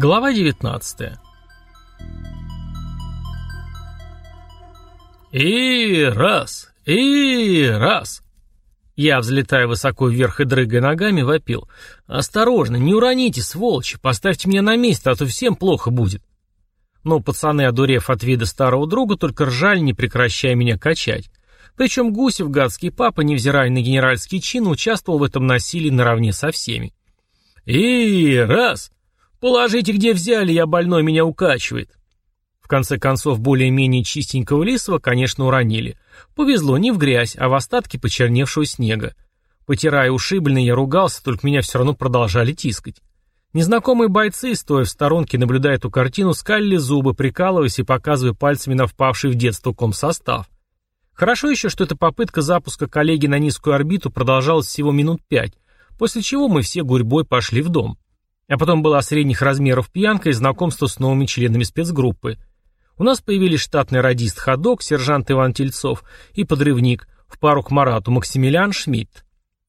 Глава 19 И раз, и раз. Я, взлетая высоко вверх и дрыгая ногами, вопил. «Осторожно, не уроните, сволочи, поставьте меня на место, а то всем плохо будет». Но пацаны, одурев от вида старого друга, только ржали, не прекращая меня качать. Причем Гусев, гадский папа, невзирая на генеральский чин, участвовал в этом насилии наравне со всеми. «И раз! Положите, где взяли, я больной, меня укачивает!» В конце концов, более-менее чистенького лисого, конечно, уронили. Повезло не в грязь, а в остатки почерневшего снега. Потирая ушибленный, я ругался, только меня все равно продолжали тискать. Незнакомые бойцы, стоя в сторонке, наблюдая эту картину, скалили зубы, прикалываясь и показывая пальцами на впавший в детство комсостав. Хорошо еще, что эта попытка запуска коллеги на низкую орбиту продолжалась всего минут пять, после чего мы все гурьбой пошли в дом. А потом была средних размеров пьянка и знакомство с новыми членами спецгруппы. У нас появились штатный радист Ходок, сержант Иван Тельцов и подрывник, в пару к Марату Максимилиан Шмидт.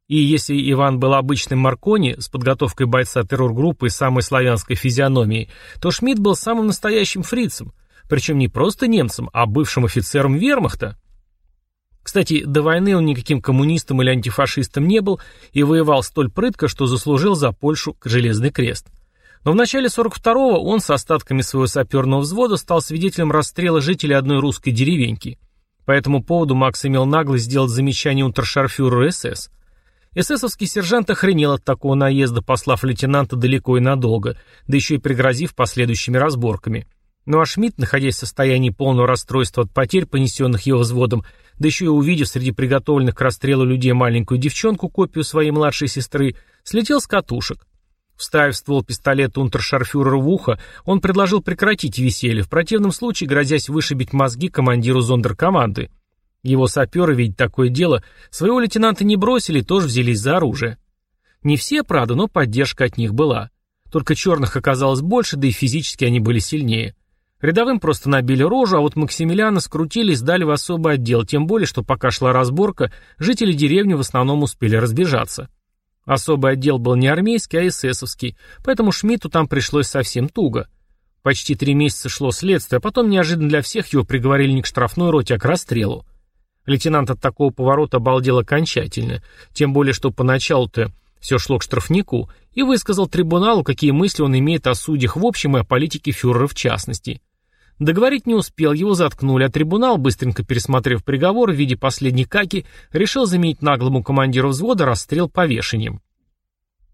И если Иван был обычным Маркони с подготовкой бойца террор-группы и самой славянской физиономией, то Шмидт был самым настоящим фрицем, причем не просто немцем, а бывшим офицером вермахта. Кстати, до войны он никаким коммунистом или антифашистом не был и воевал столь прытко, что заслужил за Польшу Железный Крест. Но в начале 42-го он с остатками своего саперного взвода стал свидетелем расстрела жителей одной русской деревеньки. По этому поводу Макс имел наглость сделать замечание унтершарфюреру СС. Эсэсовский сержант охренел от такого наезда, послав лейтенанта далеко и надолго, да еще и пригрозив последующими разборками. Ну а Шмидт, находясь в состоянии полного расстройства от потерь, понесенных его взводом, да еще и увидев среди приготовленных к расстрелу людей маленькую девчонку, копию своей младшей сестры, слетел с катушек. Вставив ствол пистолета унтершарфюреру в ухо, он предложил прекратить веселье, в противном случае грозясь вышибить мозги командиру зондеркоманды. Его саперы, видя такое дело, своего лейтенанта не бросили тоже взялись за оружие. Не все, правда, но поддержка от них была. Только черных оказалось больше, да и физически они были сильнее. Рядовым просто набили рожу, а вот Максимилиана скрутили и сдали в особый отдел, тем более, что пока шла разборка, жители деревни в основном успели разбежаться. Особый отдел был не армейский, а эсэсовский, поэтому Шмидту там пришлось совсем туго. Почти три месяца шло следствие, а потом неожиданно для всех его приговорили не к штрафной роте, а к расстрелу. Лейтенант от такого поворота обалдел окончательно, тем более, что поначалу-то все шло к штрафнику, и высказал трибуналу, какие мысли он имеет о судьях в общем и о политике фюрера в частности. Договорить не успел, его заткнули, а трибунал, быстренько пересмотрев приговор в виде последней каки, решил заменить наглому командиру взвода расстрел повешением.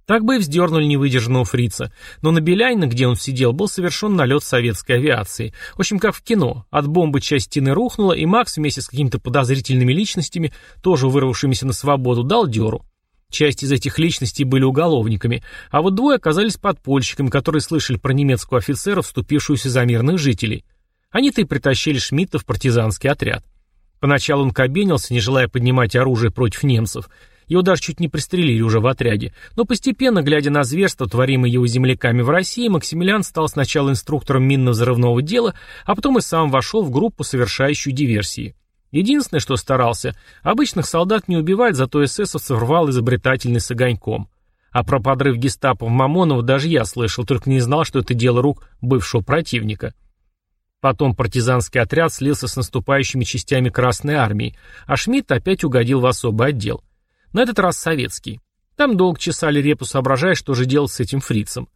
Так бы и вздернули невыдержанного фрица, но на Беляйна, где он сидел, был совершен налет советской авиации. В общем, как в кино. От бомбы часть стены рухнула, и Макс вместе с какими-то подозрительными личностями, тоже вырвавшимися на свободу, дал дёру. Часть из этих личностей были уголовниками, а вот двое оказались подпольщиками, которые слышали про немецкую офицера, вступившуюся за мирных жителей. Они-то и притащили Шмидта в партизанский отряд. Поначалу он кабенился, не желая поднимать оружие против немцев. Его даже чуть не пристрелили уже в отряде. Но постепенно, глядя на зверство, творимое его земляками в России, Максимилиан стал сначала инструктором минно-взрывного дела, а потом и сам вошел в группу, совершающую диверсии. Единственное, что старался, обычных солдат не убивать, зато эсэсовцев рвал изобретательный с огоньком. А про подрыв гестапо в Мамоново даже я слышал, только не знал, что это дело рук бывшего противника. Потом партизанский отряд слился с наступающими частями Красной Армии, а Шмидт опять угодил в особый отдел. На этот раз советский. Там долг чесали репу, соображая, что же делать с этим фрицем.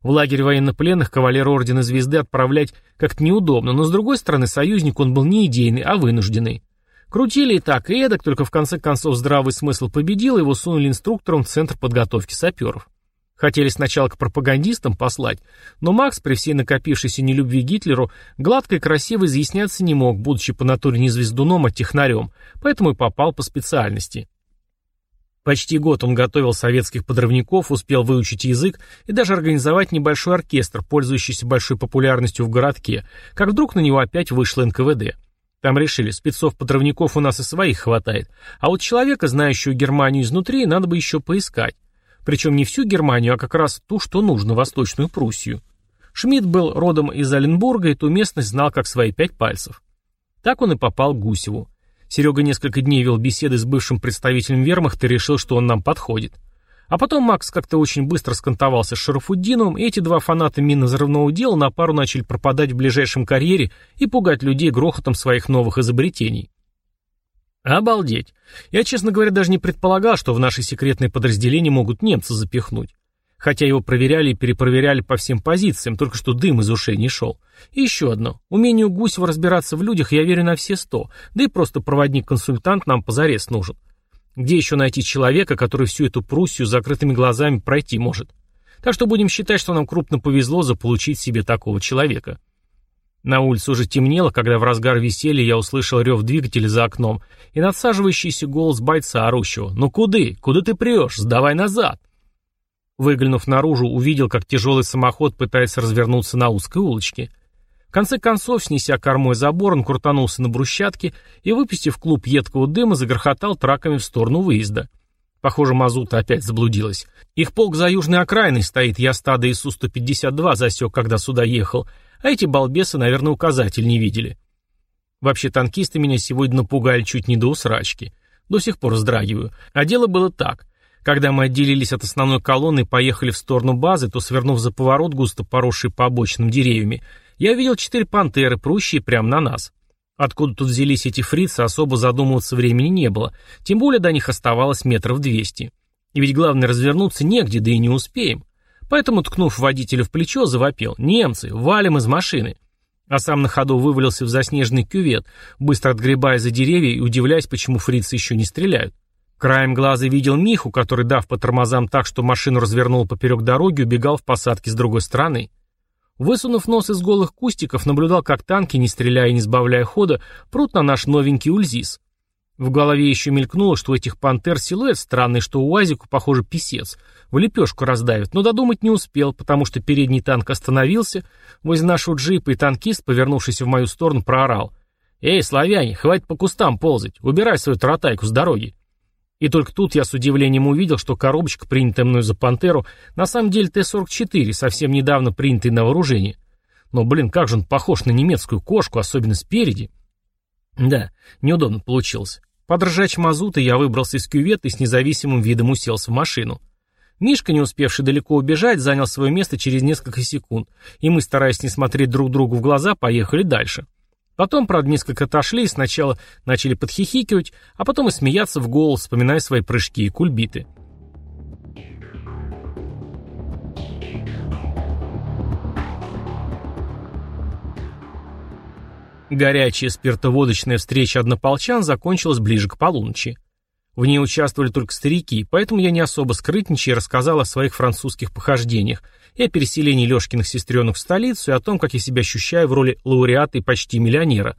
В лагерь военнопленных кавалер Ордена Звезды отправлять как-то неудобно, но с другой стороны союзник он был не идейный, а вынужденный. Крутили и так, и эдак, только в конце концов здравый смысл победил, его сунули инструктором в Центр подготовки саперов. Хотели сначала к пропагандистам послать, но Макс, при всей накопившейся нелюбви Гитлеру, гладко и красиво изъясняться не мог, будучи по натуре не звездуном, а технарем, поэтому и попал по специальности. Почти год он готовил советских подрывников, успел выучить язык и даже организовать небольшой оркестр, пользующийся большой популярностью в городке, как вдруг на него опять вышло НКВД. Там решили, спецов-подрывников у нас и своих хватает, а вот человека, знающего Германию изнутри, надо бы еще поискать. Причем не всю Германию, а как раз ту, что нужно, Восточную Пруссию. Шмидт был родом из Оленбурга и ту местность знал как свои пять пальцев. Так он и попал к Гусеву. Серега несколько дней вел беседы с бывшим представителем вермахта и решил, что он нам подходит. А потом Макс как-то очень быстро скантовался с Шарафуддиновым, и эти два фаната минно-взрывного дела на пару начали пропадать в ближайшем карьере и пугать людей грохотом своих новых изобретений. Обалдеть. Я, честно говоря, даже не предполагал, что в наши секретные подразделения могут немца запихнуть. Хотя его проверяли и перепроверяли по всем позициям, только что дым из ушей не шел. И еще одно. Умению Гусева разбираться в людях я верю на все сто, да и просто проводник-консультант нам позарез нужен. Где еще найти человека, который всю эту Пруссию закрытыми глазами пройти может? Так что будем считать, что нам крупно повезло заполучить себе такого человека. На улице уже темнело, когда в разгар веселья я услышал рев двигателя за окном и надсаживающийся голос бойца, орущего. «Ну куды? Куда ты прешь? Сдавай назад!» Выглянув наружу, увидел, как тяжелый самоход пытается развернуться на узкой улочке. В конце концов, снеся кормой забор, он крутанулся на брусчатке и, выпустив клуб едкого дыма, загрохотал траками в сторону выезда. Похоже, мазута опять заблудилась. Их полк за южной окраиной стоит, я стадо ИСУ-152 засек, когда сюда ехал, а эти балбесы, наверное, указатель не видели. Вообще, танкисты меня сегодня напугали чуть не до усрачки. До сих пор вздрагиваю. А дело было так. Когда мы отделились от основной колонны и поехали в сторону базы, то, свернув за поворот, густо поросший по обочинам деревьями, я видел четыре пантеры, прущие прямо на нас. Откуда тут взялись эти фрицы, особо задумываться времени не было, тем более до них оставалось метров двести. И ведь главное развернуться негде, да и не успеем. Поэтому, ткнув водителя в плечо, завопил «Немцы, валим из машины!» А сам на ходу вывалился в заснеженный кювет, быстро отгребая за деревья и удивляясь, почему фрицы еще не стреляют. Краем глаза видел Миху, который, дав по тормозам так, что машину развернул поперек дороги, убегал в посадке с другой стороны. Высунув нос из голых кустиков, наблюдал, как танки, не стреляя и не сбавляя хода, прут на наш новенький Ульзис. В голове еще мелькнуло, что у этих пантер силуэт странный, что у Уазику, похоже, писец. В лепешку раздавит, но додумать не успел, потому что передний танк остановился, возле нашего джипа, и танкист, повернувшись в мою сторону, проорал. «Эй, славяне, хватит по кустам ползать, убирай свою таратайку с дороги». И только тут я с удивлением увидел, что коробочка, принятая мной за «Пантеру», на самом деле Т-44, совсем недавно принятый на вооружение. Но, блин, как же он похож на немецкую кошку, особенно спереди. Да, неудобно получилось. Под мазута я выбрался из кювета и с независимым видом уселся в машину. Мишка, не успевший далеко убежать, занял свое место через несколько секунд, и мы, стараясь не смотреть друг другу в глаза, поехали дальше. Потом, правда, несколько отошли и сначала начали подхихикивать, а потом и смеяться в голос, вспоминая свои прыжки и кульбиты. Горячая спиртоводочная встреча однополчан закончилась ближе к полуночи. В ней участвовали только старики, поэтому я не особо скрытничая рассказал о своих французских похождениях и о переселении Лешкиных сестренок в столицу, и о том, как я себя ощущаю в роли лауреата и почти миллионера.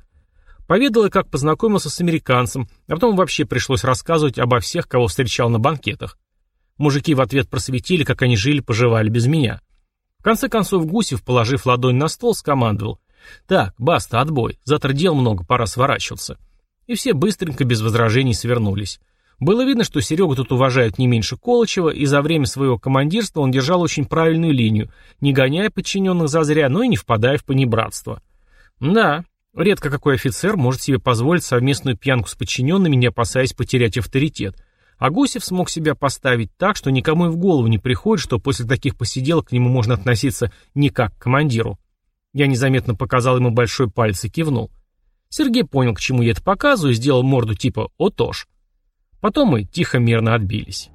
Поведал я, как познакомился с американцем, а потом вообще пришлось рассказывать обо всех, кого встречал на банкетах. Мужики в ответ просветили, как они жили-поживали без меня. В конце концов Гусев, положив ладонь на стол, скомандовал. «Так, баста, отбой. Завтра дел много, пора сворачиваться». И все быстренько, без возражений, свернулись. Было видно, что Серегу тут уважают не меньше Колычева, и за время своего командирства он держал очень правильную линию, не гоняя подчиненных зазря, но и не впадая в понебратство. Да, редко какой офицер может себе позволить совместную пьянку с подчиненными, не опасаясь потерять авторитет. А Гусев смог себя поставить так, что никому и в голову не приходит, что после таких посиделок к нему можно относиться не как к командиру. Я незаметно показал ему большой палец и кивнул. Сергей понял, к чему я это показываю, и сделал морду типа «Отож». Потом мы тихо-мирно отбились.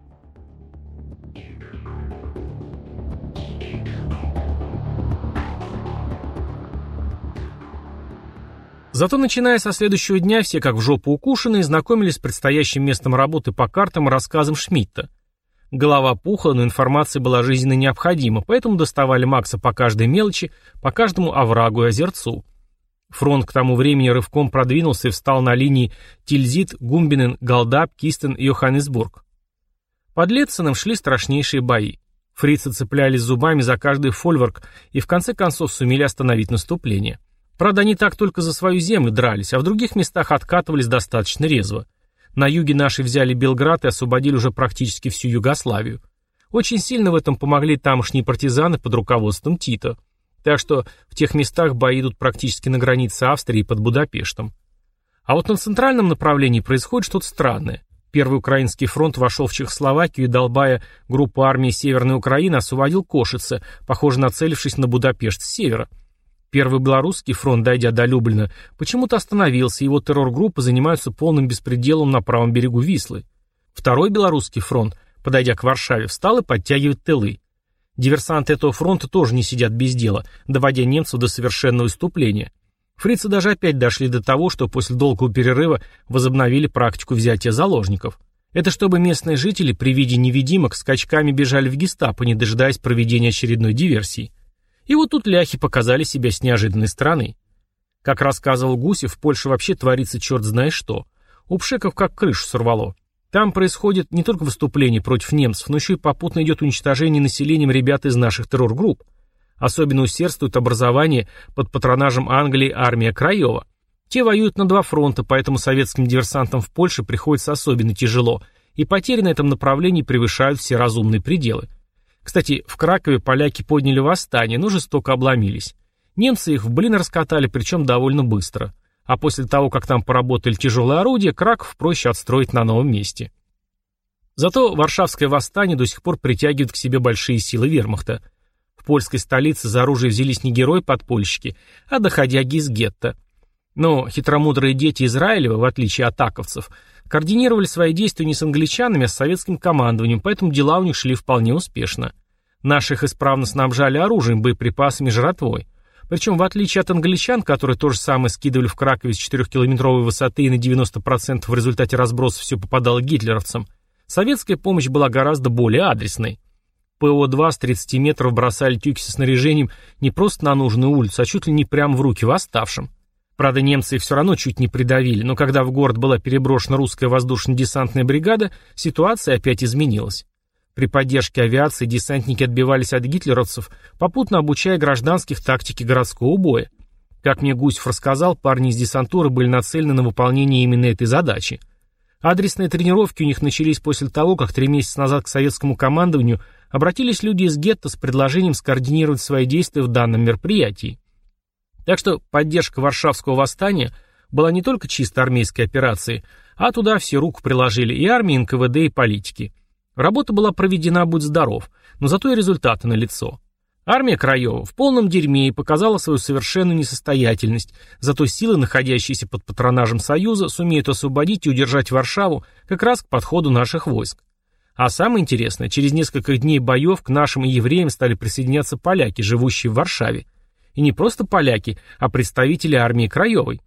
Зато начиная со следующего дня все как в жопу укушенные знакомились с предстоящим местом работы по картам и рассказам Шмидта. Голова пухла, но информация была жизненно необходима, поэтому доставали Макса по каждой мелочи, по каждому оврагу и озерцу. Фронт к тому времени рывком продвинулся и встал на линии Тильзит, Гумбинен, Галдап, Кистен и Йоханнесбург. Под Летценом шли страшнейшие бои. Фрицы цеплялись зубами за каждый фольворк и в конце концов сумели остановить наступление. Правда, они так только за свою землю дрались, а в других местах откатывались достаточно резво. На юге наши взяли Белград и освободили уже практически всю Югославию. Очень сильно в этом помогли тамошние партизаны под руководством Тита – так что в тех местах бои идут практически на границе Австрии под Будапештом. А вот на центральном направлении происходит что-то странное. Первый Украинский фронт вошел в Чехословакию и, долбая группу армии Северной Украины, освободил Кошице, похоже, нацелившись на Будапешт с севера. Первый Белорусский фронт, дойдя до Люблина, почему-то остановился, его террор-группы занимаются полным беспределом на правом берегу Вислы. Второй Белорусский фронт, подойдя к Варшаве, встал и подтягивает тылы. Диверсанты этого фронта тоже не сидят без дела, доводя немцев до совершенного иступления. Фрицы даже опять дошли до того, что после долгого перерыва возобновили практику взятия заложников. Это чтобы местные жители при виде невидимок скачками бежали в гестапо, не дожидаясь проведения очередной диверсии. И вот тут ляхи показали себя с неожиданной стороны. Как рассказывал Гусев, в Польше вообще творится черт знает что. У пшеков как крышу сорвало. Там происходит не только выступление против немцев, но еще и попутно идет уничтожение населением ребят из наших террор-групп. Особенно усердствует образование под патронажем Англии армия Краева. Те воюют на два фронта, поэтому советским диверсантам в Польше приходится особенно тяжело, и потери на этом направлении превышают все разумные пределы. Кстати, в Кракове поляки подняли восстание, но жестоко обломились. Немцы их в блин раскатали, причем довольно быстро. А после того, как там поработали тяжелые орудия, Краков проще отстроить на новом месте. Зато Варшавское восстание до сих пор притягивает к себе большие силы вермахта. В польской столице за оружие взялись не герои-подпольщики, а доходяги из гетто. Но хитромудрые дети Израилева, в отличие от аковцев, координировали свои действия не с англичанами, а с советским командованием, поэтому дела у них шли вполне успешно. Наших исправно снабжали оружием, боеприпасами, жратвой. Причем, в отличие от англичан, которые то же самое скидывали в Кракове с 4-километровой высоты и на 90% в результате разброса все попадало гитлеровцам, советская помощь была гораздо более адресной. ПО-2 с 30 метров бросали тюки со снаряжением не просто на нужную улицу, а чуть ли не прямо в руки восставшим. Правда, немцы их все равно чуть не придавили, но когда в город была переброшена русская воздушно-десантная бригада, ситуация опять изменилась. При поддержке авиации десантники отбивались от гитлеровцев, попутно обучая гражданских тактике городского боя. Как мне Гусев рассказал, парни из десантуры были нацелены на выполнение именно этой задачи. Адресные тренировки у них начались после того, как три месяца назад к советскому командованию обратились люди из гетто с предложением скоординировать свои действия в данном мероприятии. Так что поддержка Варшавского восстания была не только чисто армейской операцией, а туда все руку приложили и армия, и НКВД, и политики. Работа была проведена, будь здоров, но зато и результаты налицо. Армия Краева в полном дерьме и показала свою совершенную несостоятельность, зато силы, находящиеся под патронажем Союза, сумеют освободить и удержать Варшаву как раз к подходу наших войск. А самое интересное, через несколько дней боев к нашим евреям стали присоединяться поляки, живущие в Варшаве. И не просто поляки, а представители армии Краевой.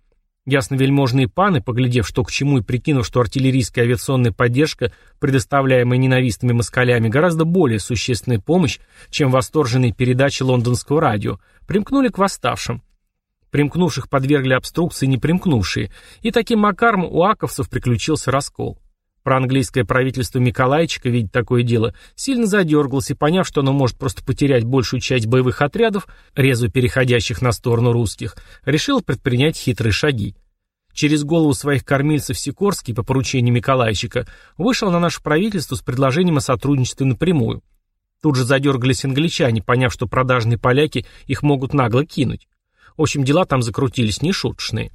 Ясновельможные паны, поглядев что к чему и прикинув, что артиллерийская авиационная поддержка, предоставляемая ненавистными москалями, гораздо более существенная помощь, чем восторженные передачи лондонского радио, примкнули к восставшим. Примкнувших подвергли обструкции непримкнувшие, и таким макаром у аковцев приключился раскол. Проанглийское правительство Миколайчика, видя такое дело, сильно задергалось и, поняв, что оно может просто потерять большую часть боевых отрядов, резво переходящих на сторону русских, решило предпринять хитрые шаги. Через голову своих кормильцев Сикорский, по поручению Миколайчика, вышел на наше правительство с предложением о сотрудничестве напрямую. Тут же задергались англичане, поняв, что продажные поляки их могут нагло кинуть. В общем, дела там закрутились нешуточные.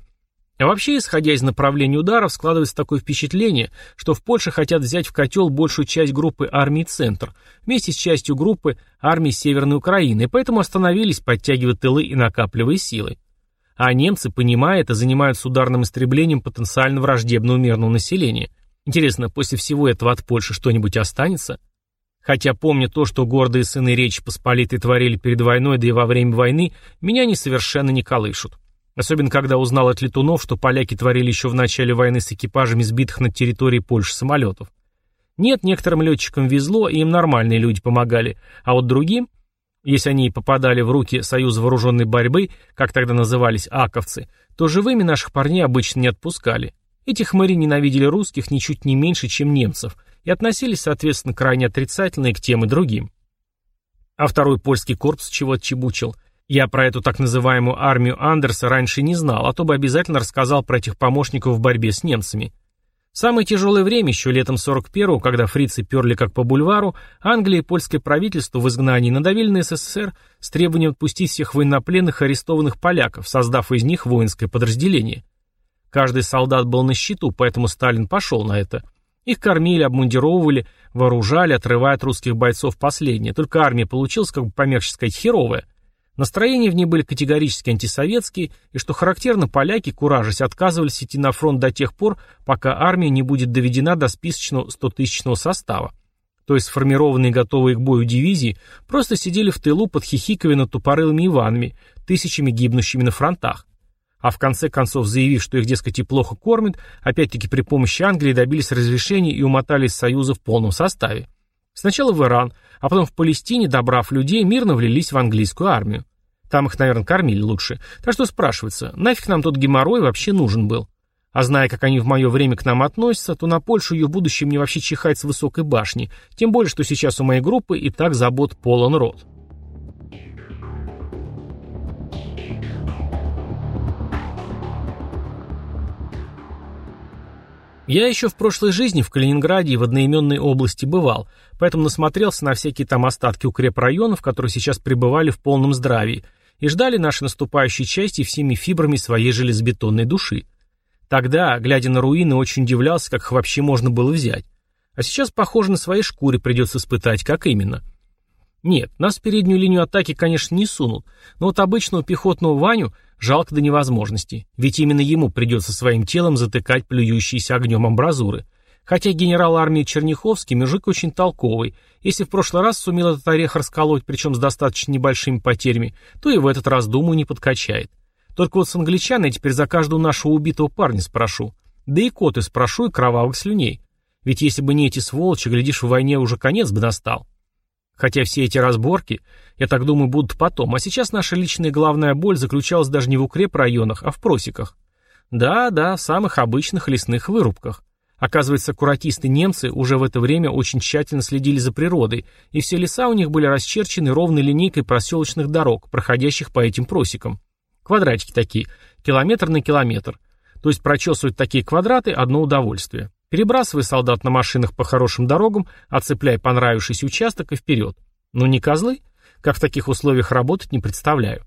А вообще, исходя из направления ударов, складывается такое впечатление, что в Польше хотят взять в котел большую часть группы армии «Центр», вместе с частью группы армии Северной Украины, и поэтому остановились, подтягивая тылы и накапливая силы. А немцы, понимая это, занимаются ударным истреблением потенциально враждебного мирного населения. Интересно, после всего этого от Польши что-нибудь останется? Хотя, помня то, что гордые сыны Речи Посполитой творили перед войной, да и во время войны, меня они совершенно не колышут. Особенно, когда узнал от летунов, что поляки творили еще в начале войны с экипажами сбитых на территории Польши самолетов. Нет, некоторым летчикам везло, и им нормальные люди помогали, а вот другим, если они попадали в руки Союза вооруженной борьбы, как тогда назывались аковцы, то живыми наших парней обычно не отпускали. Эти хмыри ненавидели русских ничуть не меньше, чем немцев, и относились, соответственно, крайне отрицательно и к тем и другим. А второй польский корпус чего отчебучил – я про эту так называемую армию Андерса раньше не знал, а то бы обязательно рассказал про этих помощников в борьбе с немцами. Самое тяжелое время, еще летом 41-го, когда фрицы перли как по бульвару, Англия и польское правительство в изгнании надавили на СССР с требованием отпустить всех военнопленных арестованных поляков, создав из них воинское подразделение. Каждый солдат был на счету, поэтому Сталин пошел на это. Их кормили, обмундировывали, вооружали, отрывая от русских бойцов последнее. Только армия получилась, как бы помягче сказать, херовая. Настроения в ней были категорически антисоветские, и, что характерно, поляки, куражась, отказывались идти на фронт до тех пор, пока армия не будет доведена до списочного 100-тысячного состава. То есть сформированные готовые к бою дивизии просто сидели в тылу под хихиковино тупорылыми Иванами, тысячами гибнущими на фронтах а в конце концов заявив, что их, дескать, и плохо кормят, опять-таки при помощи Англии добились разрешения и умотали из Союза в полном составе. Сначала в Иран, а потом в Палестине, добрав людей, мирно влились в английскую армию. Там их, наверное, кормили лучше. Так что спрашивается, нафиг нам тот геморрой вообще нужен был? А зная, как они в мое время к нам относятся, то на Польшу ее будущее мне вообще чихать с высокой башни, тем более, что сейчас у моей группы и так забот полон рот. Я еще в прошлой жизни в Калининграде и в одноименной области бывал, поэтому насмотрелся на всякие там остатки укрепрайонов, которые сейчас пребывали в полном здравии, и ждали наши наступающие части всеми фибрами своей железобетонной души. Тогда, глядя на руины, очень удивлялся, как их вообще можно было взять. А сейчас, похоже, на своей шкуре придется испытать, как именно. Нет, нас в переднюю линию атаки, конечно, не сунут, но вот обычного пехотного Ваню – Жалко до невозможности, ведь именно ему придется своим телом затыкать плюющиеся огнем амбразуры. Хотя генерал армии Черняховский мужик очень толковый. Если в прошлый раз сумел этот орех расколоть, причем с достаточно небольшими потерями, то и в этот раз, думаю, не подкачает. Только вот с англичан теперь за каждого нашего убитого парня спрошу. Да и коты спрошу и кровавых слюней. Ведь если бы не эти сволочи, глядишь, в войне уже конец бы настал. Хотя все эти разборки, я так думаю, будут потом, а сейчас наша личная главная боль заключалась даже не в укрепрайонах, а в просеках. Да, да, в самых обычных лесных вырубках. Оказывается, куратисты-немцы уже в это время очень тщательно следили за природой, и все леса у них были расчерчены ровной линейкой проселочных дорог, проходящих по этим просекам. Квадратики такие, километр на километр. То есть прочесывать такие квадраты – одно удовольствие. Перебрасывай солдат на машинах по хорошим дорогам, оцепляй понравившийся участок и вперед. Ну не козлы? Как в таких условиях работать, не представляю.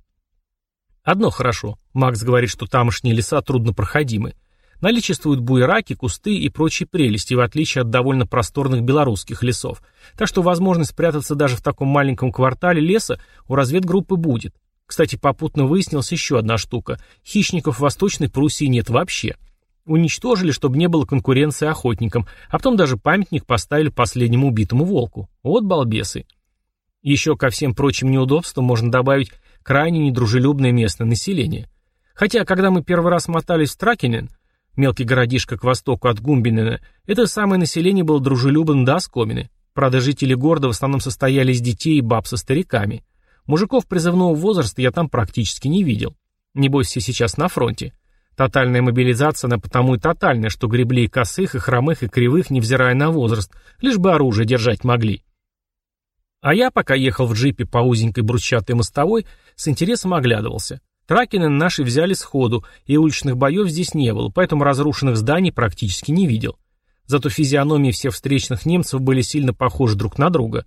Одно хорошо. Макс говорит, что тамошние леса труднопроходимы. Наличествуют буераки, кусты и прочие прелести, в отличие от довольно просторных белорусских лесов. Так что возможность спрятаться даже в таком маленьком квартале леса у разведгруппы будет. Кстати, попутно выяснилась еще одна штука. Хищников в Восточной Пруссии нет вообще. Уничтожили, чтобы не было конкуренции охотникам, а потом даже памятник поставили последнему убитому волку. Вот балбесы. Еще ко всем прочим неудобствам можно добавить крайне недружелюбное местное население. Хотя, когда мы первый раз мотались в Тракенен, мелкий городишко к востоку от Гумбинена, это самое население было дружелюбным до оскомины. Правда, жители города в основном состояли из детей и баб со стариками. Мужиков призывного возраста я там практически не видел. Небось, все сейчас на фронте. Тотальная мобилизация, она потому и тотальная, что гребли и косых, и хромых, и кривых, невзирая на возраст, лишь бы оружие держать могли. А я, пока ехал в джипе по узенькой брусчатой мостовой, с интересом оглядывался. Тракины наши взяли сходу, и уличных боев здесь не было, поэтому разрушенных зданий практически не видел. Зато физиономии всех встречных немцев были сильно похожи друг на друга.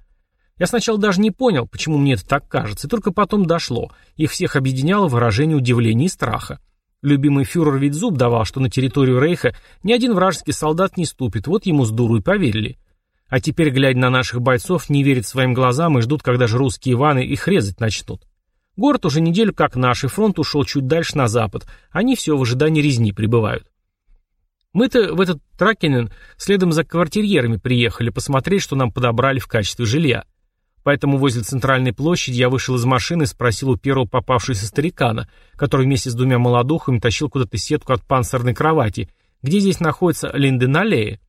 Я сначала даже не понял, почему мне это так кажется, и только потом дошло. Их всех объединяло выражение удивления и страха. Любимый фюрер ведь зуб давал, что на территорию Рейха ни один вражеский солдат не ступит, вот ему с дуру и поверили. А теперь, глядя на наших бойцов, не верят своим глазам и ждут, когда же русские Иваны их резать начнут. Город уже неделю как наш, и фронт ушел чуть дальше на запад. Они все в ожидании резни прибывают. Мы-то в этот Тракенен следом за квартирьерами приехали посмотреть, что нам подобрали в качестве жилья. Поэтому возле центральной площади я вышел из машины и спросил у первого попавшегося старикана, который вместе с двумя молодухами тащил куда-то сетку от панцирной кровати, где здесь находится Линденалея.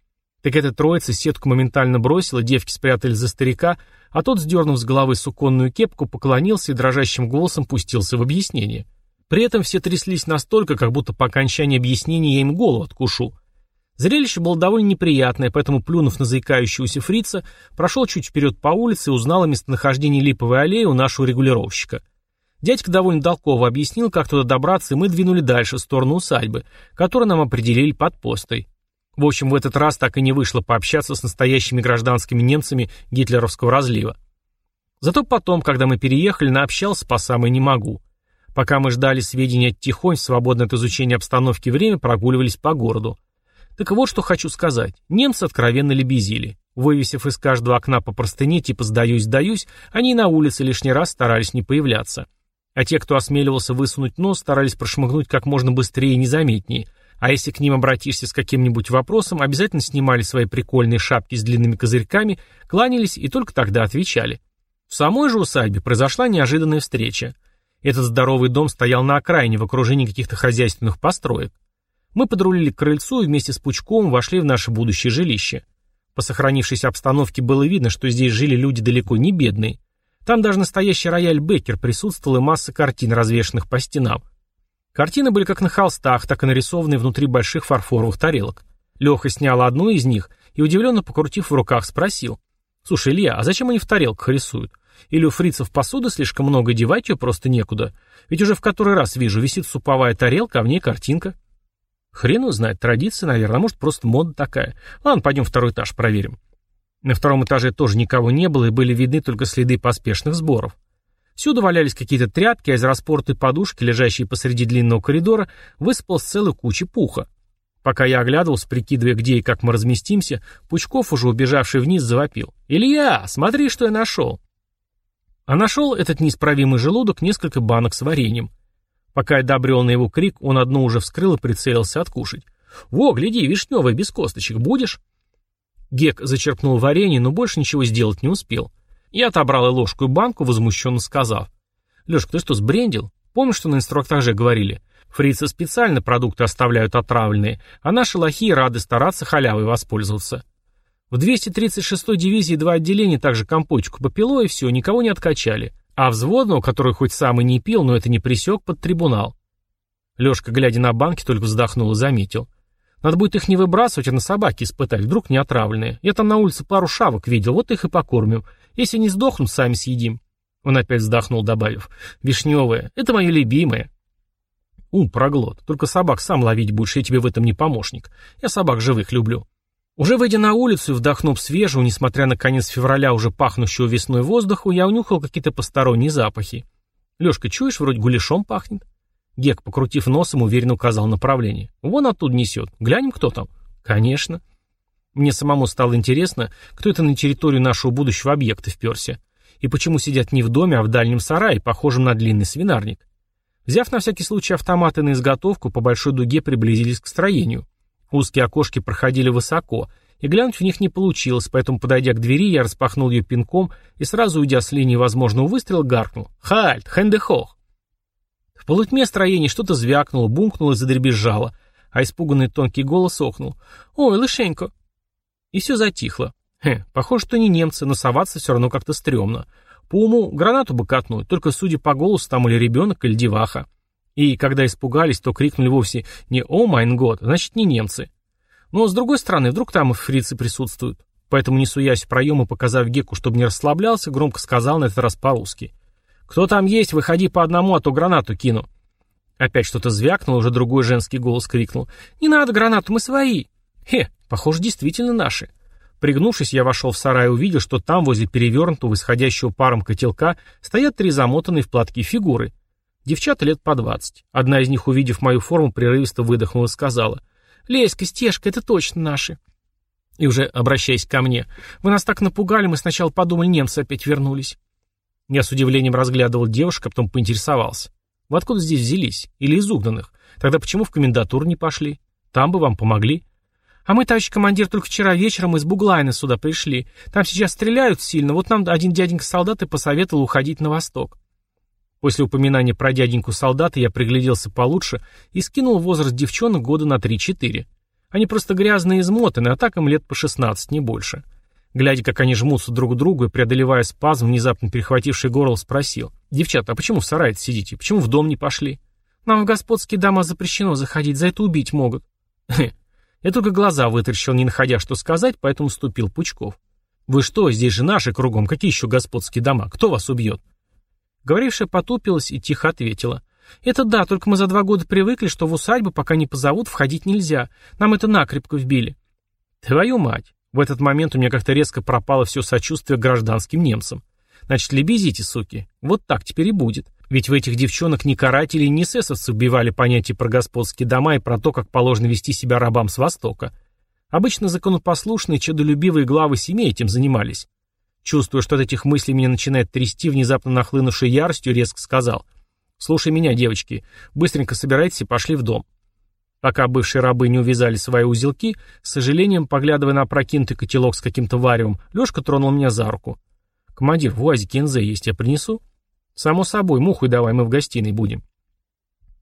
Так эта троица сетку моментально бросила, девки спрятались за старика, а тот, сдернув с головы суконную кепку, поклонился и дрожащим голосом пустился в объяснение. При этом все тряслись настолько, как будто по окончании объяснения я им голову откушу. Зрелище было довольно неприятное, поэтому, плюнув на заикающегося фрица, прошел чуть вперед по улице и узнал о местонахождении липовой аллеи у нашего регулировщика. Дядька довольно толково объяснил, как туда добраться, и мы двинули дальше, в сторону усадьбы, которую нам определили под постой. В общем, в этот раз так и не вышло пообщаться с настоящими гражданскими немцами гитлеровского разлива. Зато потом, когда мы переехали, наобщался по самой не могу. Пока мы ждали сведения от Тихонь, свободное от изучения обстановки время прогуливались по городу. Так вот, что хочу сказать. Немцы откровенно лебезили. Вывесив из каждого окна по простыне, типа «сдаюсь, сдаюсь», они на улице лишний раз старались не появляться. А те, кто осмеливался высунуть нос, старались прошмыгнуть как можно быстрее и незаметнее. А если к ним обратишься с каким-нибудь вопросом, обязательно снимали свои прикольные шапки с длинными козырьками, кланялись и только тогда отвечали. В самой же усадьбе произошла неожиданная встреча. Этот здоровый дом стоял на окраине, в окружении каких-то хозяйственных построек. Мы подрулили к крыльцу и вместе с Пучковым вошли в наше будущее жилище. По сохранившейся обстановке было видно, что здесь жили люди далеко не бедные. Там даже настоящий рояль Беккер присутствовал и масса картин, развешанных по стенам. Картины были как на холстах, так и нарисованные внутри больших фарфоровых тарелок. Леха снял одну из них и, удивленно покрутив в руках, спросил. «Слушай, Илья, а зачем они в тарелках рисуют? Или у фрицев посуды слишком много, девать ее просто некуда? Ведь уже в который раз вижу, висит суповая тарелка, а в ней картинка». Хрен узнает, традиция, наверное, может просто мода такая. Ладно, пойдем второй этаж проверим. На втором этаже тоже никого не было и были видны только следы поспешных сборов. Всюду валялись какие-то тряпки, а из распортой подушки, лежащей посреди длинного коридора, высыпалась целая куча пуха. Пока я оглядывался, прикидывая, где и как мы разместимся, Пучков, уже убежавший вниз, завопил. «Илья, смотри, что я нашел!» А нашел этот неисправимый желудок несколько банок с вареньем. Пока я добрел на его крик, он одну уже вскрыл и прицелился откушать. «Во, гляди, вишневая, без косточек, будешь?» Гек зачерпнул варенье, но больше ничего сделать не успел. Я отобрал и ложку, и банку, возмущенно сказав. «Лешка, ты что, сбрендил? Помнишь, что на инструктаже говорили? Фрицы специально продукты оставляют отравленные, а наши лохи рады стараться халявой воспользоваться». В 236-й дивизии два отделения также компотику попило, и все, никого не откачали а взводного, который хоть сам и не пил, но это не присек под трибунал. Лешка, глядя на банки, только вздохнул и заметил. Надо будет их не выбрасывать, а на собаки испытать, вдруг не отравленные. Я там на улице пару шавок видел, вот их и покормим. Если не сдохнут, сами съедим. Он опять вздохнул, добавив. Вишневая, это мое любимое. Ум, проглот, только собак сам ловить будешь, я тебе в этом не помощник. Я собак живых люблю. Уже выйдя на улицу и вдохнув свежего, несмотря на конец февраля уже пахнущего весной воздуху, я унюхал какие-то посторонние запахи. «Лешка, чуешь, вроде гуляшом пахнет?» Гек, покрутив носом, уверенно указал направление. «Вон оттуда несет. Глянем, кто там». «Конечно». Мне самому стало интересно, кто это на территорию нашего будущего объекта вперся. И почему сидят не в доме, а в дальнем сарае, похожем на длинный свинарник. Взяв на всякий случай автоматы на изготовку, по большой дуге приблизились к строению. Узкие окошки проходили высоко, и глянуть в них не получилось, поэтому, подойдя к двери, я распахнул ее пинком и сразу, уйдя с линии возможного выстрела, гаркнул. «Хальт! Хендехох!» В полутьме строения что-то звякнуло, бумкнуло и задребезжало, а испуганный тонкий голос охнул. «Ой, лышенько!» И все затихло. Хе, похоже, что не немцы, но соваться все равно как-то стрёмно. По уму гранату бы катнуть, только судя по голосу, там или ребенок, или деваха. И когда испугались, то крикнули вовсе не «О, майн год», значит, не немцы. Но, с другой стороны, вдруг там и фрицы присутствуют. Поэтому, не суясь в проем и показав Геку, чтобы не расслаблялся, громко сказал на этот раз по-русски. «Кто там есть, выходи по одному, а то гранату кину». Опять что-то звякнуло, уже другой женский голос крикнул. «Не надо гранату, мы свои!» «Хе, похоже, действительно наши». Пригнувшись, я вошел в сарай и увидел, что там, возле перевернутого, исходящего паром котелка, стоят три замотанные в платки фигуры — Девчата лет по двадцать. Одна из них, увидев мою форму, прерывисто выдохнула и сказала. «Леська, Стежка, это точно наши». И уже обращаясь ко мне. «Вы нас так напугали, мы сначала подумали, немцы опять вернулись». Я с удивлением разглядывал девушек, а потом поинтересовался. «Вы откуда здесь взялись? Или из угнанных? Тогда почему в комендатуру не пошли? Там бы вам помогли». «А мы, товарищ командир, только вчера вечером из Буглайна сюда пришли. Там сейчас стреляют сильно, вот нам один дяденька-солдат и посоветовал уходить на восток. После упоминания про дяденьку солдата я пригляделся получше и скинул возраст девчонок года на 3-4. Они просто грязные и измотаны, а так им лет по 16, не больше. Глядя, как они жмутся друг к другу и преодолевая спазм, внезапно перехвативший горло, спросил. «Девчата, а почему в сарае сидите? Почему в дом не пошли? Нам в господские дома запрещено заходить, за это убить могут». Я только глаза вытаращил, не находя что сказать, поэтому ступил Пучков. «Вы что, здесь же наши кругом, какие еще господские дома? Кто вас убьет?» Говорившая потупилась и тихо ответила. «Это да, только мы за два года привыкли, что в усадьбу, пока не позовут, входить нельзя. Нам это накрепко вбили». «Твою мать!» В этот момент у меня как-то резко пропало все сочувствие к гражданским немцам. Значит, лебезите, суки. Вот так теперь и будет. Ведь в этих девчонок ни каратели, ни эсэсовцы убивали понятие про господские дома и про то, как положено вести себя рабам с Востока. Обычно законопослушные, чадолюбивые главы семей этим занимались. Чувствуя, что от этих мыслей меня начинает трясти, внезапно нахлынувшей яростью, резко сказал. «Слушай меня, девочки. Быстренько собирайтесь и пошли в дом». Пока бывшие рабы не увязали свои узелки, с сожалением, поглядывая на опрокинутый котелок с каким-то варевом, Лешка тронул меня за руку. «Командир, в УАЗе кинзе есть, я принесу?» «Само собой, мухой давай, мы в гостиной будем».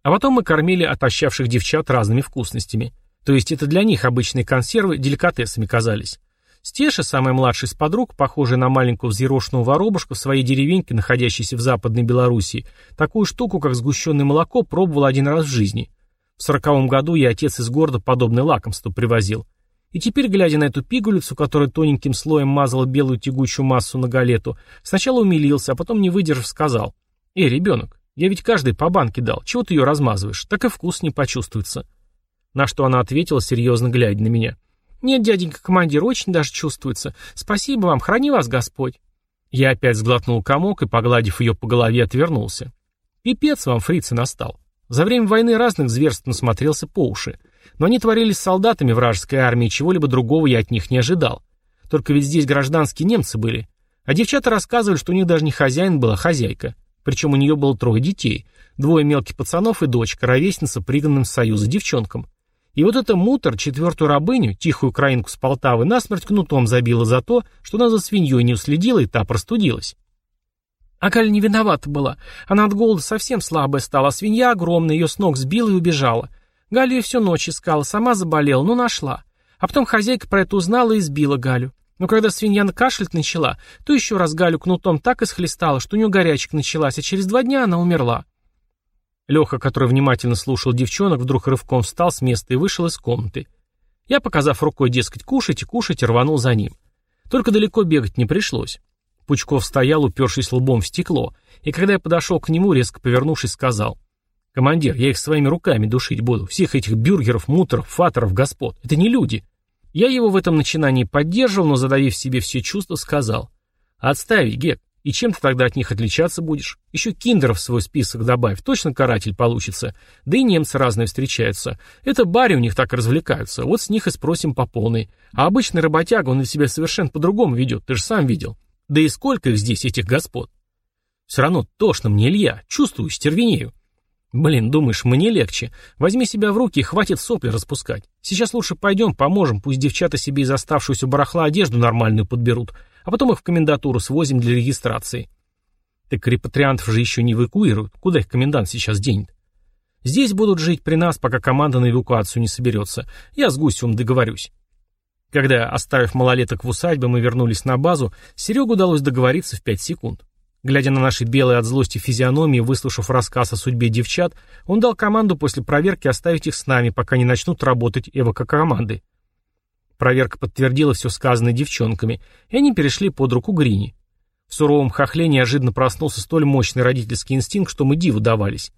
А потом мы кормили отощавших девчат разными вкусностями. То есть это для них обычные консервы деликатесами казались. Стеша, самая младшая из подруг, похожая на маленькую взъерошенную воробушку в своей деревеньке, находящейся в Западной Белоруссии, такую штуку, как сгущенное молоко, пробовала один раз в жизни. В сороковом году я отец из города подобное лакомство привозил. И теперь, глядя на эту пигулицу, которая тоненьким слоем мазала белую тягучую массу на галету, сначала умилился, а потом, не выдержав, сказал, «Эй, ребенок, я ведь каждый по банке дал, чего ты ее размазываешь, так и вкус не почувствуется». На что она ответила, серьезно глядя на меня. «Нет, дяденька командир, очень даже чувствуется. Спасибо вам, храни вас Господь». Я опять сглотнул комок и, погладив ее по голове, отвернулся. Пипец вам, фрицы, настал. За время войны разных зверств насмотрелся по уши. Но они творились с солдатами вражеской армии, чего-либо другого я от них не ожидал. Только ведь здесь гражданские немцы были. А девчата рассказывали, что у них даже не хозяин был, а хозяйка. Причем у нее было трое детей. Двое мелких пацанов и дочка, ровесница приданным с союза девчонкам. И вот эта мутор, четвертую рабыню, тихую украинку с Полтавы, насмерть кнутом забила за то, что она за свиньей не уследила, и та простудилась. А Галя не виновата была. Она от голода совсем слабая стала, а свинья огромная, ее с ног сбила и убежала. Галя ее всю ночь искала, сама заболела, но нашла. А потом хозяйка про это узнала и сбила Галю. Но когда свинья кашлять начала, то еще раз Галю кнутом так исхлестала, что у нее горячек началась, а через два дня она умерла. Леха, который внимательно слушал девчонок, вдруг рывком встал с места и вышел из комнаты. Я, показав рукой, дескать, кушайте, кушайте, рванул за ним. Только далеко бегать не пришлось. Пучков стоял, упершись лбом в стекло, и когда я подошел к нему, резко повернувшись, сказал, «Командир, я их своими руками душить буду, всех этих бюргеров, муторов, фаторов, господ. Это не люди». Я его в этом начинании поддерживал, но, задавив себе все чувства, сказал, «Отставить, Гек, и чем ты тогда от них отличаться будешь? Еще киндеров в свой список добавь, точно каратель получится. Да и немцы разные встречаются. Это бари у них так развлекаются, вот с них и спросим по полной. А обычный работяга, он себя совершенно по-другому ведет, ты же сам видел. Да и сколько их здесь, этих господ? Все равно тошно мне, Илья, чувствую, стервенею. Блин, думаешь, мне легче? Возьми себя в руки и хватит сопли распускать. Сейчас лучше пойдем, поможем, пусть девчата себе из оставшегося барахла одежду нормальную подберут, а потом их в комендатуру свозим для регистрации. Так репатриантов же еще не эвакуируют. Куда их комендант сейчас денет? Здесь будут жить при нас, пока команда на эвакуацию не соберется. Я с Гусевым договорюсь. Когда, оставив малолеток в усадьбе, мы вернулись на базу, Серегу удалось договориться в пять секунд. Глядя на наши белые от злости физиономии, выслушав рассказ о судьбе девчат, он дал команду после проверки оставить их с нами, пока не начнут работать эвакокоманды. Проверка подтвердила все сказанное девчонками, и они перешли под руку Грини. В суровом хохле неожиданно проснулся столь мощный родительский инстинкт, что мы диву давались.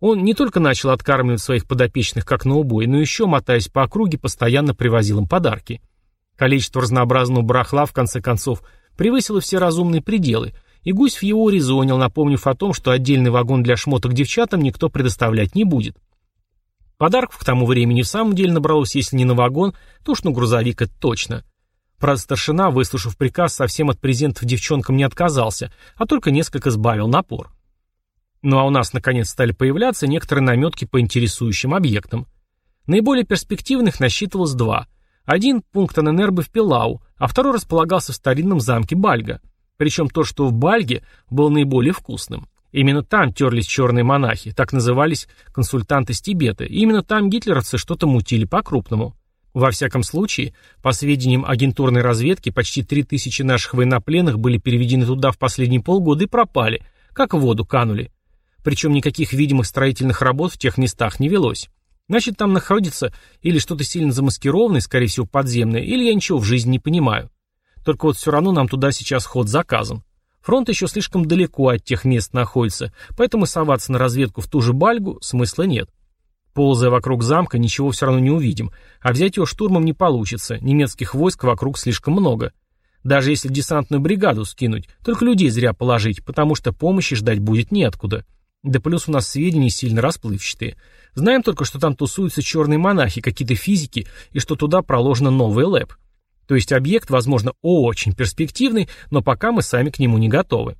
Он не только начал откармливать своих подопечных как на убой, но еще, мотаясь по округе, постоянно привозил им подарки. Количество разнообразного барахла, в конце концов, превысило все разумные пределы, и Гусь в его урезонил, напомнив о том, что отдельный вагон для шмоток девчатам никто предоставлять не будет. Подарков к тому времени в самом деле набралось, если не на вагон, то уж на грузовик это точно. Правда, старшина, выслушав приказ, совсем от презентов девчонкам не отказался, а только несколько сбавил напор. Ну а у нас наконец стали появляться некоторые наметки по интересующим объектам. Наиболее перспективных насчитывалось два. Один – пункт ННРБ в Пилау, а второй располагался в старинном замке Бальга. Причем то, что в Бальге, был наиболее вкусным. Именно там терлись черные монахи, так назывались консультанты с Тибета, и именно там гитлеровцы что-то мутили по-крупному. Во всяком случае, по сведениям агентурной разведки, почти 3000 наших военнопленных были переведены туда в последние полгода и пропали, как в воду канули. Причем никаких видимых строительных работ в тех местах не велось. Значит, там находится или что-то сильно замаскированное, скорее всего, подземное, или я ничего в жизни не понимаю. Только вот все равно нам туда сейчас ход заказан. Фронт еще слишком далеко от тех мест находится, поэтому соваться на разведку в ту же Бальгу смысла нет. Ползая вокруг замка, ничего все равно не увидим, а взять его штурмом не получится, немецких войск вокруг слишком много. Даже если десантную бригаду скинуть, только людей зря положить, потому что помощи ждать будет неоткуда. Да плюс у нас сведения сильно расплывчатые. Знаем только, что там тусуются черные монахи, какие-то физики, и что туда проложена новая лэб. То есть объект, возможно, очень перспективный, но пока мы сами к нему не готовы.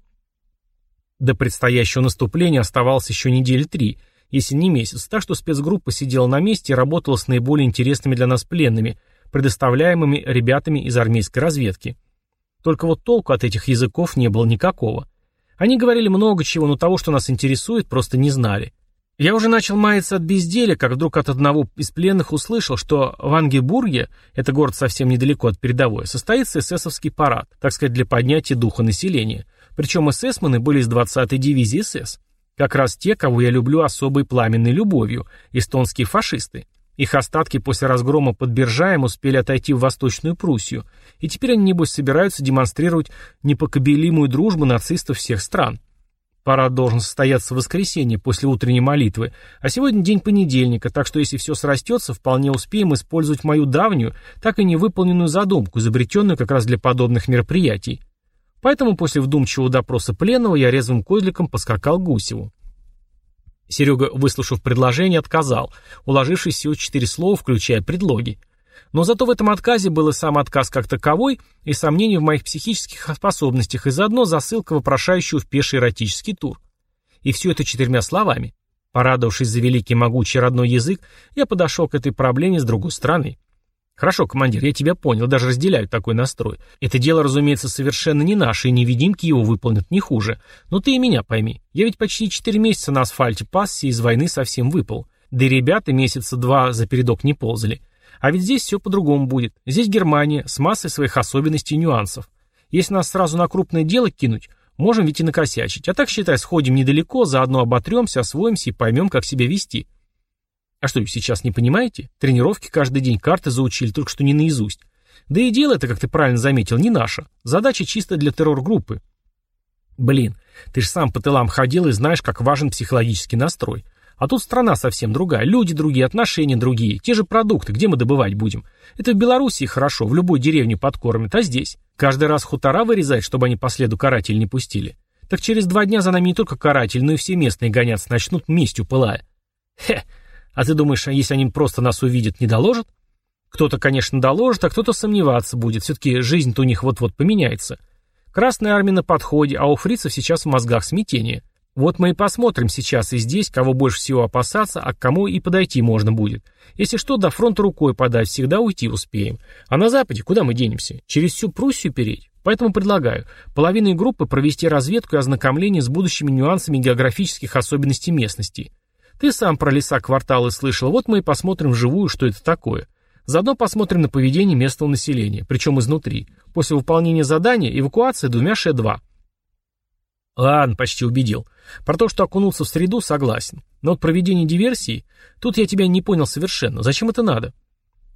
До предстоящего наступления оставалось еще недели три, если не месяц, так что спецгруппа сидела на месте и работала с наиболее интересными для нас пленными, предоставляемыми ребятами из армейской разведки. Только вот толку от этих языков не было никакого. Они говорили много чего, но того, что нас интересует, просто не знали. Я уже начал маяться от безделия, как вдруг от одного из пленных услышал, что в Ангебурге, это город совсем недалеко от передовой, состоится эсэсовский парад, так сказать, для поднятия духа населения. Причем эсэсманы были из 20-й дивизии СС. Как раз те, кого я люблю особой пламенной любовью, эстонские фашисты. Их остатки после разгрома под Биржаем успели отойти в Восточную Пруссию, и теперь они, небось, собираются демонстрировать непокобелимую дружбу нацистов всех стран. Парад должен состояться в воскресенье после утренней молитвы, а сегодня день понедельника, так что если все срастется, вполне успеем использовать мою давнюю, так и невыполненную задумку, изобретенную как раз для подобных мероприятий. Поэтому после вдумчивого допроса пленного я резвым козликом поскакал Гусеву. Серега, выслушав предложение, отказал, уложившись всего четыре слова, включая предлоги. Но зато в этом отказе был и сам отказ как таковой, и сомнение в моих психических способностях, и заодно засылка вопрошающую в пеший эротический тур. И все это четырьмя словами. Порадовавшись за великий могучий родной язык, я подошел к этой проблеме с другой стороны. Хорошо, командир, я тебя понял, даже разделяю такой настрой. Это дело, разумеется, совершенно не наше, и невидимки его выполнят не хуже. Но ты и меня пойми. Я ведь почти четыре месяца на асфальте пасся и из войны совсем выпал. Да и ребята месяца два за передок не ползали. А ведь здесь все по-другому будет. Здесь Германия, с массой своих особенностей и нюансов. Если нас сразу на крупное дело кинуть, можем ведь и накосячить. А так, считай, сходим недалеко, заодно оботремся, освоимся и поймем, как себя вести. А что, сейчас не понимаете? Тренировки каждый день, карты заучили, только что не наизусть. Да и дело это, как ты правильно заметил, не наше. Задача чисто для террор-группы. Блин, ты же сам по тылам ходил и знаешь, как важен психологический настрой. А тут страна совсем другая, люди другие, отношения другие, те же продукты, где мы добывать будем? Это в Белоруссии хорошо, в любой деревне подкормят, а здесь? Каждый раз хутора вырезать, чтобы они по следу каратель не пустили. Так через два дня за нами не только каратель, но и все местные гоняться начнут местью пылая. Хе, а ты думаешь, а если они просто нас увидят, не доложат? Кто-то, конечно, доложит, а кто-то сомневаться будет. Все-таки жизнь-то у них вот-вот поменяется. Красная армия на подходе, а у фрицев сейчас в мозгах смятение. Вот мы и посмотрим сейчас и здесь, кого больше всего опасаться, а к кому и подойти можно будет. Если что, до фронта рукой подать, всегда уйти успеем. А на западе куда мы денемся? Через всю Пруссию переть? Поэтому предлагаю половиной группы провести разведку и ознакомление с будущими нюансами географических особенностей местности. Ты сам про леса кварталы слышал, вот мы и посмотрим вживую, что это такое. Заодно посмотрим на поведение местного населения, причем изнутри. После выполнения задания эвакуация двумя Ше-2. Ладно, почти убедил. Про то, что окунулся в среду, согласен. Но вот проведение диверсии, тут я тебя не понял совершенно. Зачем это надо?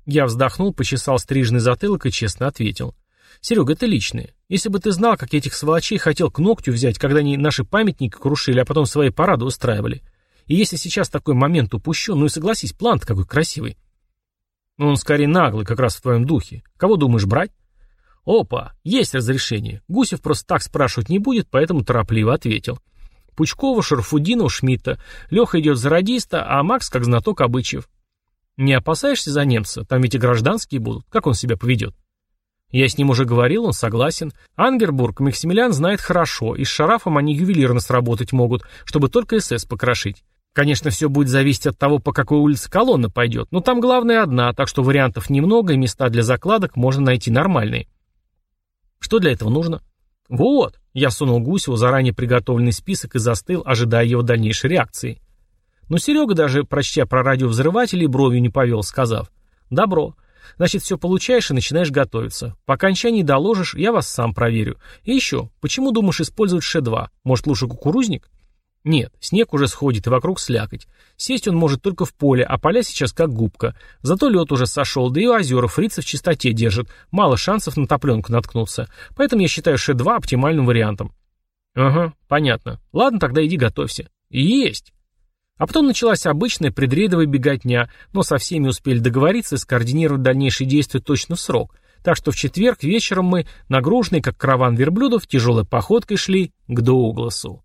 Я вздохнул, почесал стрижный затылок и честно ответил. Серега, это личное. Если бы ты знал, как я этих сволочей хотел к ногтю взять, когда они наши памятники крушили, а потом свои парады устраивали. И если сейчас такой момент упущу, ну и согласись, план какой красивый. Он скорее наглый, как раз в твоем духе. Кого думаешь брать? Опа, есть разрешение. Гусев просто так спрашивать не будет, поэтому торопливо ответил. Пучкова, Шарфудинова, Шмидта. Леха идет за радиста, а Макс как знаток обычаев. Не опасаешься за немца? Там ведь и гражданские будут. Как он себя поведет? Я с ним уже говорил, он согласен. Ангербург Максимилиан знает хорошо, и с Шарафом они ювелирно сработать могут, чтобы только СС покрошить. Конечно, все будет зависеть от того, по какой улице колонна пойдет, но там главное одна, так что вариантов немного, и места для закладок можно найти нормальные. Что для этого нужно? Вот, я сунул Гусеву заранее приготовленный список и застыл, ожидая его дальнейшей реакции. Но Серега, даже прочтя про радиовзрыватели, бровью не повел, сказав «Добро. Значит, все получаешь и начинаешь готовиться. По окончании доложишь, я вас сам проверю. И еще, почему думаешь использовать Ш-2? Может, лучше кукурузник?» Нет, снег уже сходит и вокруг слякоть. Сесть он может только в поле, а поля сейчас как губка. Зато лед уже сошел, да и озера фрица в чистоте держит. Мало шансов на топленку наткнуться. Поэтому я считаю Ш-2 оптимальным вариантом. Ага, понятно. Ладно, тогда иди готовься. Есть. А потом началась обычная предрейдовая беготня, но со всеми успели договориться и скоординировать дальнейшие действия точно в срок. Так что в четверг вечером мы, нагруженные как караван верблюдов, тяжелой походкой шли к Доугласу.